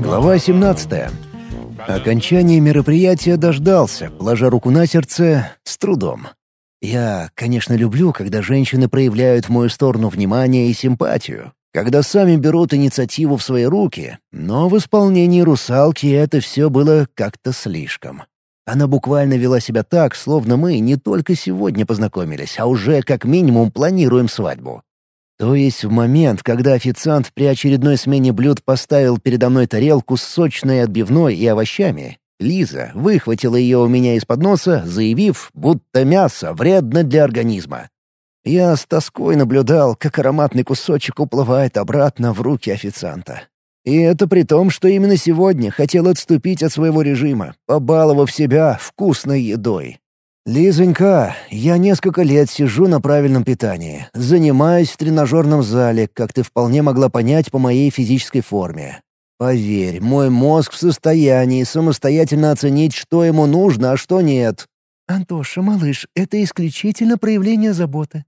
Глава 17. Окончание мероприятия дождался, положа руку на сердце, с трудом. Я, конечно, люблю, когда женщины проявляют в мою сторону внимание и симпатию, когда сами берут инициативу в свои руки, но в исполнении русалки это все было как-то слишком. Она буквально вела себя так, словно мы не только сегодня познакомились, а уже как минимум планируем свадьбу. То есть в момент, когда официант при очередной смене блюд поставил передо мной тарелку с сочной отбивной и овощами, Лиза выхватила ее у меня из-под носа, заявив, будто мясо вредно для организма. Я с тоской наблюдал, как ароматный кусочек уплывает обратно в руки официанта. И это при том, что именно сегодня хотел отступить от своего режима, побаловав себя вкусной едой. «Лизонька, я несколько лет сижу на правильном питании, занимаюсь в тренажерном зале, как ты вполне могла понять по моей физической форме. Поверь, мой мозг в состоянии самостоятельно оценить, что ему нужно, а что нет». «Антоша, малыш, это исключительно проявление заботы».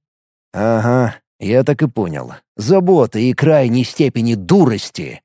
«Ага, я так и понял. Заботы и крайней степени дурости».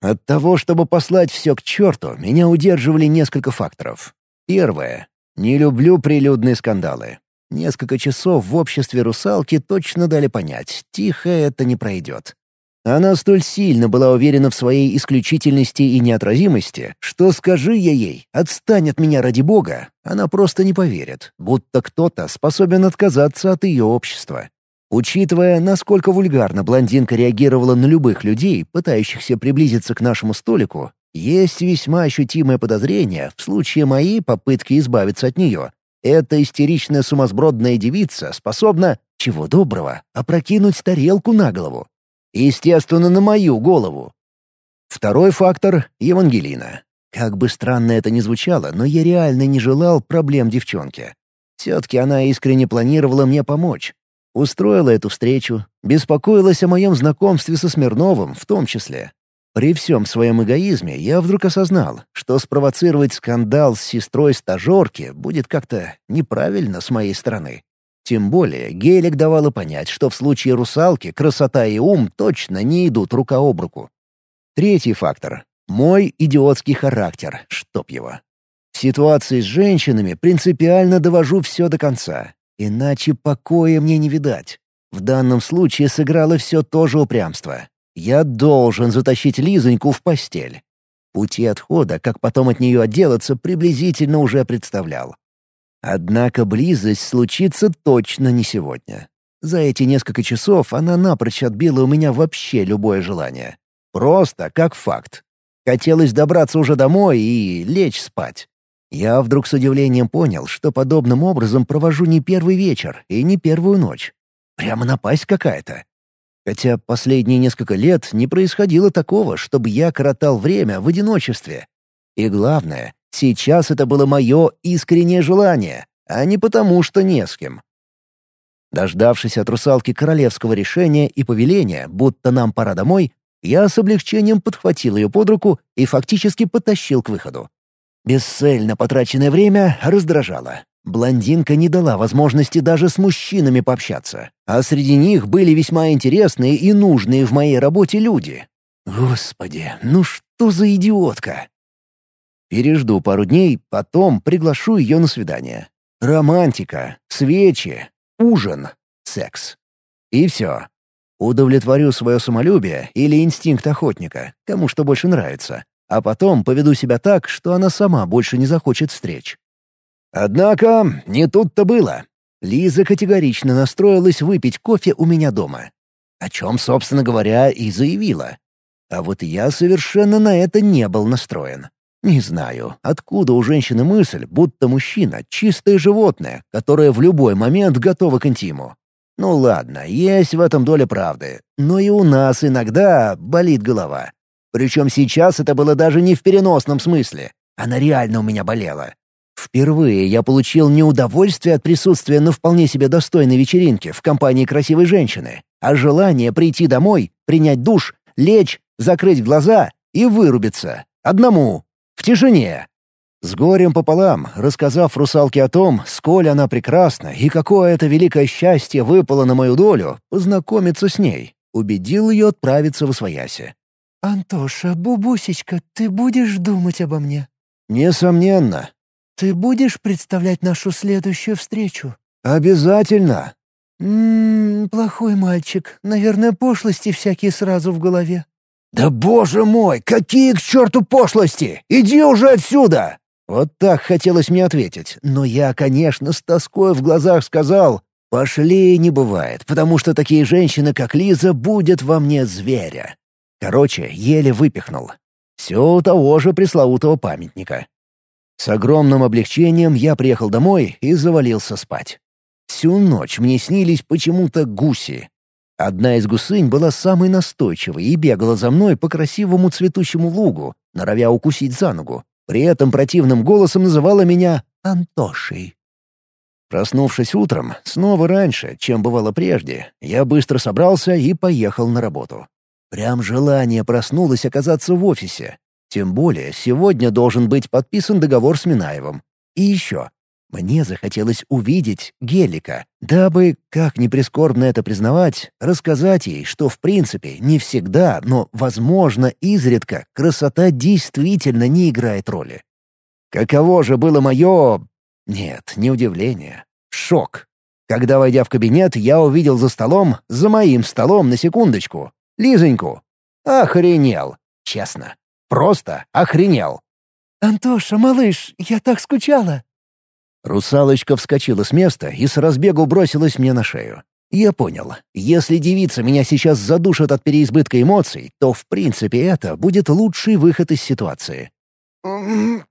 От того, чтобы послать все к черту, меня удерживали несколько факторов. Первое не люблю прилюдные скандалы. Несколько часов в обществе русалки точно дали понять, тихо это не пройдет. Она столь сильно была уверена в своей исключительности и неотразимости, что скажи я ей «отстань от меня ради бога», она просто не поверит, будто кто-то способен отказаться от ее общества. Учитывая, насколько вульгарно блондинка реагировала на любых людей, пытающихся приблизиться к нашему столику, есть весьма ощутимое подозрение в случае моей попытки избавиться от нее. Эта истеричная сумасбродная девица способна, чего доброго, опрокинуть тарелку на голову. Естественно, на мою голову. Второй фактор — Евангелина. Как бы странно это ни звучало, но я реально не желал проблем девчонки. Все-таки она искренне планировала мне помочь. Устроила эту встречу, беспокоилась о моем знакомстве со Смирновым в том числе. При всем своем эгоизме я вдруг осознал, что спровоцировать скандал с сестрой стажерки будет как-то неправильно с моей стороны. Тем более Гелик давала понять, что в случае русалки красота и ум точно не идут рука об руку. Третий фактор — мой идиотский характер, чтоб его. В ситуации с женщинами принципиально довожу все до конца, иначе покоя мне не видать. В данном случае сыграло все то же упрямство. Я должен затащить Лизоньку в постель. Пути отхода, как потом от нее отделаться, приблизительно уже представлял. Однако близость случится точно не сегодня. За эти несколько часов она напрочь отбила у меня вообще любое желание. Просто как факт. Хотелось добраться уже домой и лечь спать. Я вдруг с удивлением понял, что подобным образом провожу не первый вечер и не первую ночь. Прямо напасть какая-то. Хотя последние несколько лет не происходило такого, чтобы я коротал время в одиночестве. И главное, сейчас это было мое искреннее желание, а не потому, что не с кем. Дождавшись от русалки королевского решения и повеления, будто нам пора домой, я с облегчением подхватил ее под руку и фактически потащил к выходу. Бесцельно потраченное время раздражало. Блондинка не дала возможности даже с мужчинами пообщаться, а среди них были весьма интересные и нужные в моей работе люди. Господи, ну что за идиотка! Пережду пару дней, потом приглашу ее на свидание. Романтика, свечи, ужин, секс. И все. Удовлетворю свое самолюбие или инстинкт охотника, кому что больше нравится, а потом поведу себя так, что она сама больше не захочет встреч. Однако не тут-то было. Лиза категорично настроилась выпить кофе у меня дома. О чем, собственно говоря, и заявила. А вот я совершенно на это не был настроен. Не знаю, откуда у женщины мысль, будто мужчина — чистое животное, которое в любой момент готово к интиму. Ну ладно, есть в этом доля правды, но и у нас иногда болит голова. Причем сейчас это было даже не в переносном смысле. Она реально у меня болела. Впервые я получил не удовольствие от присутствия на вполне себе достойной вечеринке в компании красивой женщины, а желание прийти домой, принять душ, лечь, закрыть глаза и вырубиться. Одному. В тишине. С горем пополам, рассказав русалке о том, сколь она прекрасна и какое это великое счастье выпало на мою долю, познакомиться с ней, убедил ее отправиться в Освояси. «Антоша, бубусечка, ты будешь думать обо мне?» «Несомненно». «Ты будешь представлять нашу следующую встречу?» «Обязательно». «Ммм, плохой мальчик. Наверное, пошлости всякие сразу в голове». «Да боже мой, какие к черту пошлости! Иди уже отсюда!» Вот так хотелось мне ответить, но я, конечно, с тоской в глазах сказал «Пошли не бывает, потому что такие женщины, как Лиза, будет во мне зверя». Короче, еле выпихнул. Все у того же пресловутого памятника. С огромным облегчением я приехал домой и завалился спать. Всю ночь мне снились почему-то гуси. Одна из гусынь была самой настойчивой и бегала за мной по красивому цветущему лугу, норовя укусить за ногу. При этом противным голосом называла меня Антошей. Проснувшись утром, снова раньше, чем бывало прежде, я быстро собрался и поехал на работу. Прям желание проснулось оказаться в офисе. Тем более, сегодня должен быть подписан договор с Минаевым. И еще. Мне захотелось увидеть Гелика, дабы, как ни прискорбно это признавать, рассказать ей, что в принципе не всегда, но, возможно, изредка красота действительно не играет роли. Каково же было мое... Нет, не удивление. Шок. Когда, войдя в кабинет, я увидел за столом, за моим столом на секундочку, Лизоньку. Охренел. Честно. Просто охренел. «Антоша, малыш, я так скучала!» Русалочка вскочила с места и с разбегу бросилась мне на шею. Я понял, если девица меня сейчас задушит от переизбытка эмоций, то в принципе это будет лучший выход из ситуации.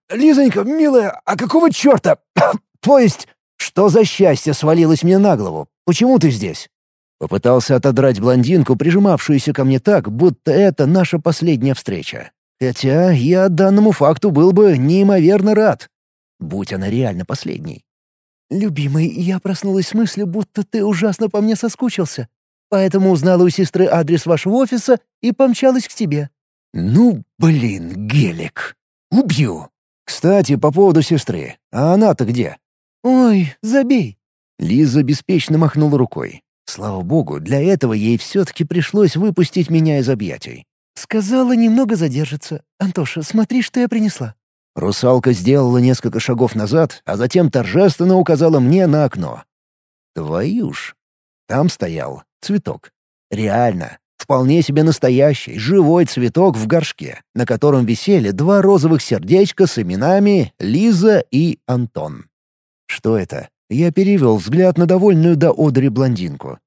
«Лизонька, милая, а какого черта? То есть, что за счастье свалилось мне на голову? Почему ты здесь?» Попытался отодрать блондинку, прижимавшуюся ко мне так, будто это наша последняя встреча. Хотя я данному факту был бы неимоверно рад. Будь она реально последней. «Любимый, я проснулась с мыслью, будто ты ужасно по мне соскучился. Поэтому узнала у сестры адрес вашего офиса и помчалась к тебе». «Ну, блин, Гелик. Убью. Кстати, по поводу сестры. А она-то где?» «Ой, забей». Лиза беспечно махнула рукой. Слава богу, для этого ей все-таки пришлось выпустить меня из объятий. «Сказала, немного задержится. Антоша, смотри, что я принесла». Русалка сделала несколько шагов назад, а затем торжественно указала мне на окно. Твою ж. Там стоял цветок. Реально, вполне себе настоящий, живой цветок в горшке, на котором висели два розовых сердечка с именами Лиза и Антон. Что это? Я перевел взгляд на довольную до одри блондинку.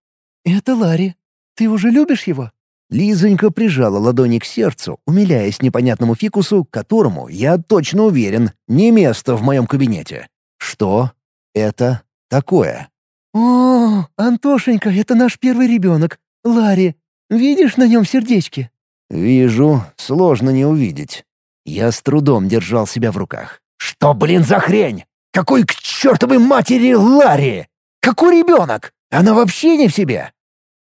«Это Ларри. Ты уже любишь его?» Лизонька прижала ладони к сердцу, умиляясь непонятному фикусу, которому, я точно уверен, не место в моем кабинете. Что это такое? «О, Антошенька, это наш первый ребенок, Ларри. Видишь на нем сердечки?» «Вижу. Сложно не увидеть». Я с трудом держал себя в руках. «Что, блин, за хрень? Какой к чертовой матери Ларри? Какой ребенок? Она вообще не в себе!»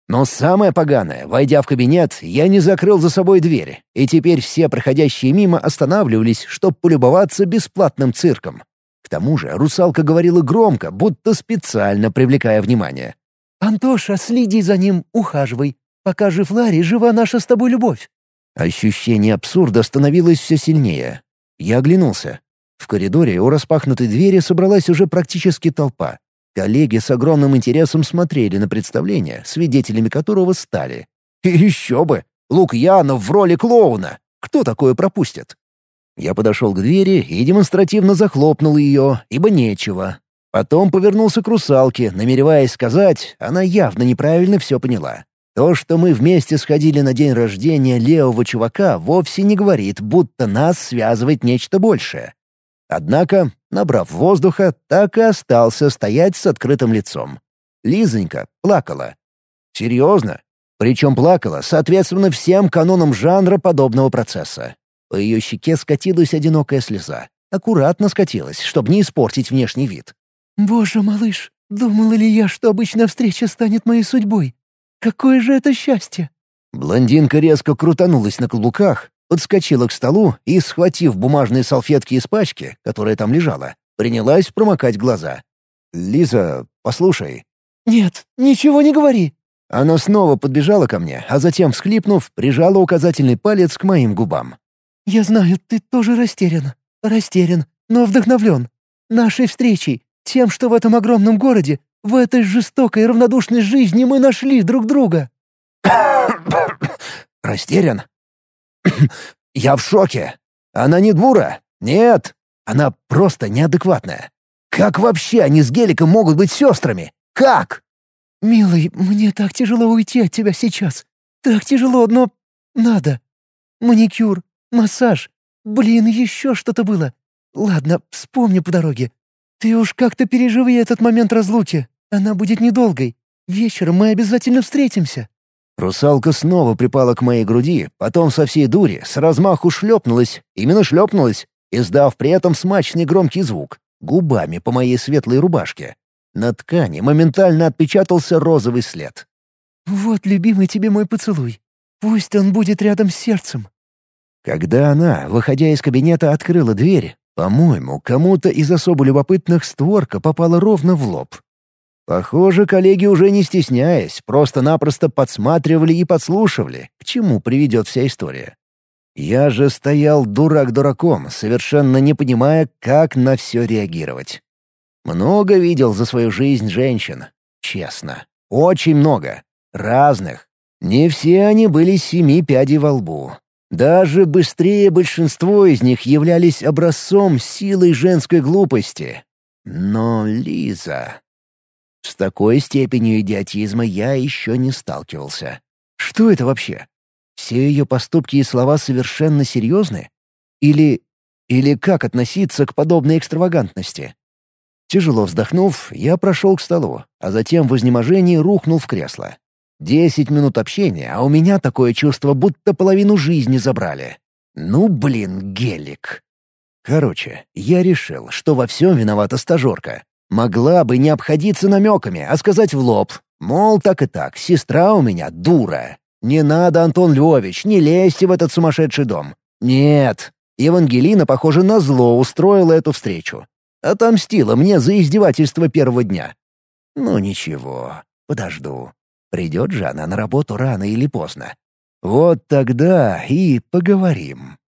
Но самое поганое, войдя в кабинет, я не закрыл за собой дверь, и теперь все проходящие мимо останавливались, чтобы полюбоваться бесплатным цирком. К тому же русалка говорила громко, будто специально привлекая внимание. «Антоша, следи за ним, ухаживай. Пока жив Ларри, жива наша с тобой любовь». Ощущение абсурда становилось все сильнее. Я оглянулся. В коридоре у распахнутой двери собралась уже практически толпа. Коллеги с огромным интересом смотрели на представление, свидетелями которого стали. И еще бы! Лукьянов в роли клоуна! Кто такое пропустит? Я подошел к двери и демонстративно захлопнул ее, ибо нечего. Потом повернулся к русалке, намереваясь сказать, она явно неправильно все поняла. То, что мы вместе сходили на день рождения левого чувака, вовсе не говорит, будто нас связывает нечто большее. Однако, набрав воздуха, так и остался стоять с открытым лицом. Лизонька плакала. Серьезно? Причем плакала, соответственно, всем канонам жанра подобного процесса. По ее щеке скатилась одинокая слеза. Аккуратно скатилась, чтобы не испортить внешний вид. «Боже, малыш, думала ли я, что обычная встреча станет моей судьбой? Какое же это счастье!» Блондинка резко крутанулась на каблуках, подскочила к столу и, схватив бумажные салфетки из пачки, которая там лежала, принялась промокать глаза. «Лиза, послушай». «Нет, ничего не говори». Она снова подбежала ко мне, а затем, всхлипнув, прижала указательный палец к моим губам. «Я знаю, ты тоже растерян. Растерян, но вдохновлен. Нашей встречей, тем, что в этом огромном городе, в этой жестокой и равнодушной жизни мы нашли друг друга». «Растерян? Я в шоке. Она не Дмура? Нет, она просто неадекватная. Как вообще они с Геликом могут быть сестрами? Как?» «Милый, мне так тяжело уйти от тебя сейчас. Так тяжело, но надо. Маникюр, массаж. Блин, еще что-то было. Ладно, вспомни по дороге. Ты уж как-то переживи этот момент разлуки. Она будет недолгой. Вечером мы обязательно встретимся». Русалка снова припала к моей груди, потом со всей дури с размаху шлепнулась, именно шлепнулась, издав при этом смачный громкий звук, губами по моей светлой рубашке. На ткани моментально отпечатался розовый след. «Вот, любимый, тебе мой поцелуй. Пусть он будет рядом с сердцем». Когда она, выходя из кабинета, открыла дверь, по-моему, кому-то из особо любопытных створка попала ровно в лоб. Похоже, коллеги уже не стесняясь, просто-напросто подсматривали и подслушивали, к чему приведет вся история. Я же стоял дурак дураком, совершенно не понимая, как на все реагировать. Много видел за свою жизнь женщин. Честно. Очень много. Разных. Не все они были семи пядей во лбу. Даже быстрее большинство из них являлись образцом силы женской глупости. Но Лиза... С такой степенью идиотизма я еще не сталкивался. Что это вообще? Все ее поступки и слова совершенно серьезны? Или... или как относиться к подобной экстравагантности? Тяжело вздохнув, я прошел к столу, а затем в изнеможении рухнул в кресло. Десять минут общения, а у меня такое чувство, будто половину жизни забрали. Ну, блин, гелик. Короче, я решил, что во всем виновата стажерка. Могла бы не обходиться намеками, а сказать в лоб. Мол, так и так, сестра у меня дура. Не надо, Антон Львович, не лезьте в этот сумасшедший дом. Нет, Евангелина, похоже, на зло устроила эту встречу. Отомстила мне за издевательство первого дня. Ну ничего, подожду. Придет же она на работу рано или поздно. Вот тогда и поговорим.